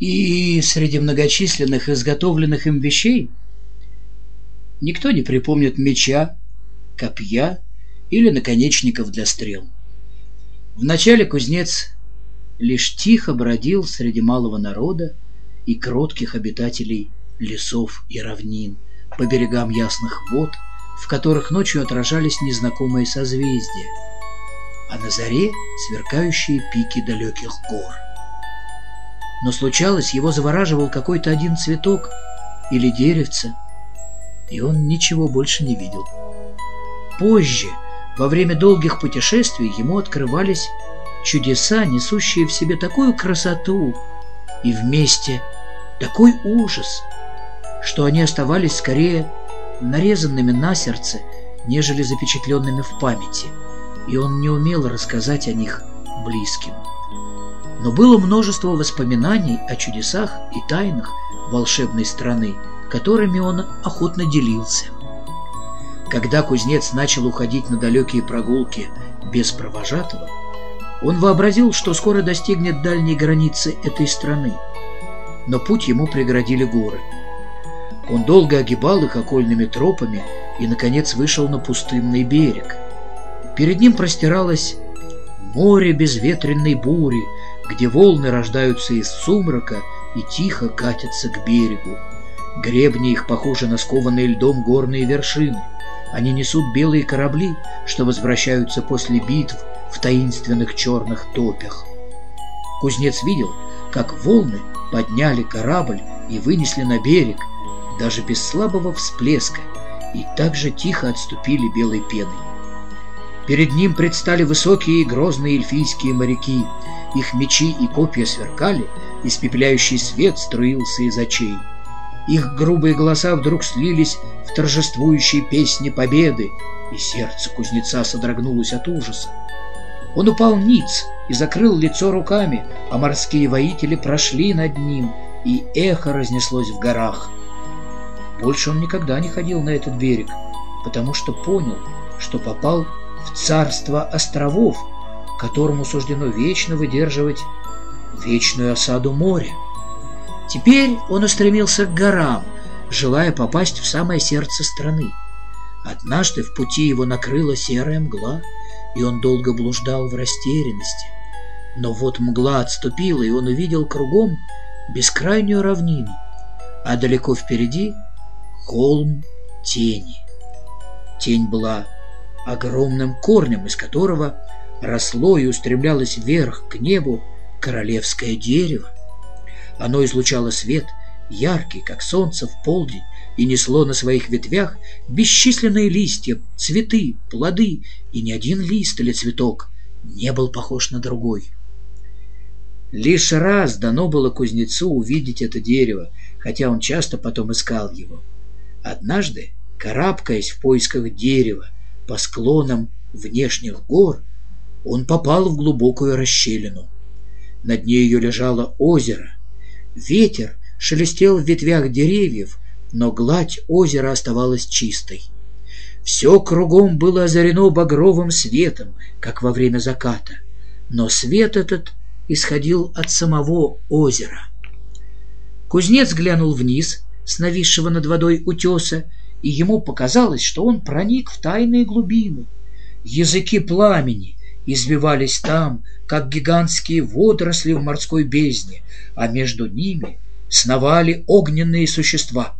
И среди многочисленных изготовленных им вещей никто не припомнит меча, копья или наконечников для стрел. Вначале кузнец лишь тихо бродил среди малого народа и кротких обитателей лесов и равнин по берегам ясных вод, в которых ночью отражались незнакомые созвездия, а на заре сверкающие пики далеких гор. Но случалось, его завораживал какой-то один цветок или деревце, и он ничего больше не видел. Позже, во время долгих путешествий, ему открывались чудеса, несущие в себе такую красоту и вместе такой ужас, что они оставались скорее нарезанными на сердце, нежели запечатленными в памяти, и он не умел рассказать о них близким. Но было множество воспоминаний о чудесах и тайнах волшебной страны, которыми он охотно делился. Когда кузнец начал уходить на далекие прогулки без провожатого, он вообразил, что скоро достигнет дальней границы этой страны. Но путь ему преградили горы. Он долго огибал их окольными тропами и, наконец, вышел на пустынный берег. Перед ним простиралось море безветренной бури, где волны рождаются из сумрака и тихо катятся к берегу. Гребни их похожи на скованные льдом горные вершины. Они несут белые корабли, что возвращаются после битв в таинственных черных топях. Кузнец видел, как волны подняли корабль и вынесли на берег, даже без слабого всплеска, и так же тихо отступили белой пеной. Перед ним предстали высокие и грозные эльфийские моряки. Их мечи и копья сверкали, испепеляющий свет струился из очей. Их грубые голоса вдруг слились в торжествующие песни победы, и сердце кузнеца содрогнулось от ужаса. Он упал ниц и закрыл лицо руками, а морские воители прошли над ним, и эхо разнеслось в горах. Больше он никогда не ходил на этот берег, потому что понял, что попал в царство островов, которому суждено вечно выдерживать вечную осаду моря. Теперь он устремился к горам, желая попасть в самое сердце страны. Однажды в пути его накрыла серая мгла — и он долго блуждал в растерянности. Но вот мгла отступила, и он увидел кругом бескрайнюю равнину, а далеко впереди холм тени. Тень была огромным корнем, из которого росло и устремлялось вверх к небу королевское дерево. Оно излучало свет, яркий, как солнце в полдень, и несло на своих ветвях бесчисленные листья, цветы, плоды, и ни один лист или цветок не был похож на другой. Лишь раз дано было кузнецу увидеть это дерево, хотя он часто потом искал его. Однажды, карабкаясь в поисках дерева по склонам внешних гор, он попал в глубокую расщелину. На дне ее лежало озеро. Ветер шелестел в ветвях деревьев, но гладь озера оставалась чистой. Все кругом было озарено багровым светом, как во время заката, но свет этот исходил от самого озера. Кузнец глянул вниз с нависшего над водой утеса, и ему показалось, что он проник в тайные глубины. Языки пламени извивались там, как гигантские водоросли в морской бездне, а между ними сновали огненные существа —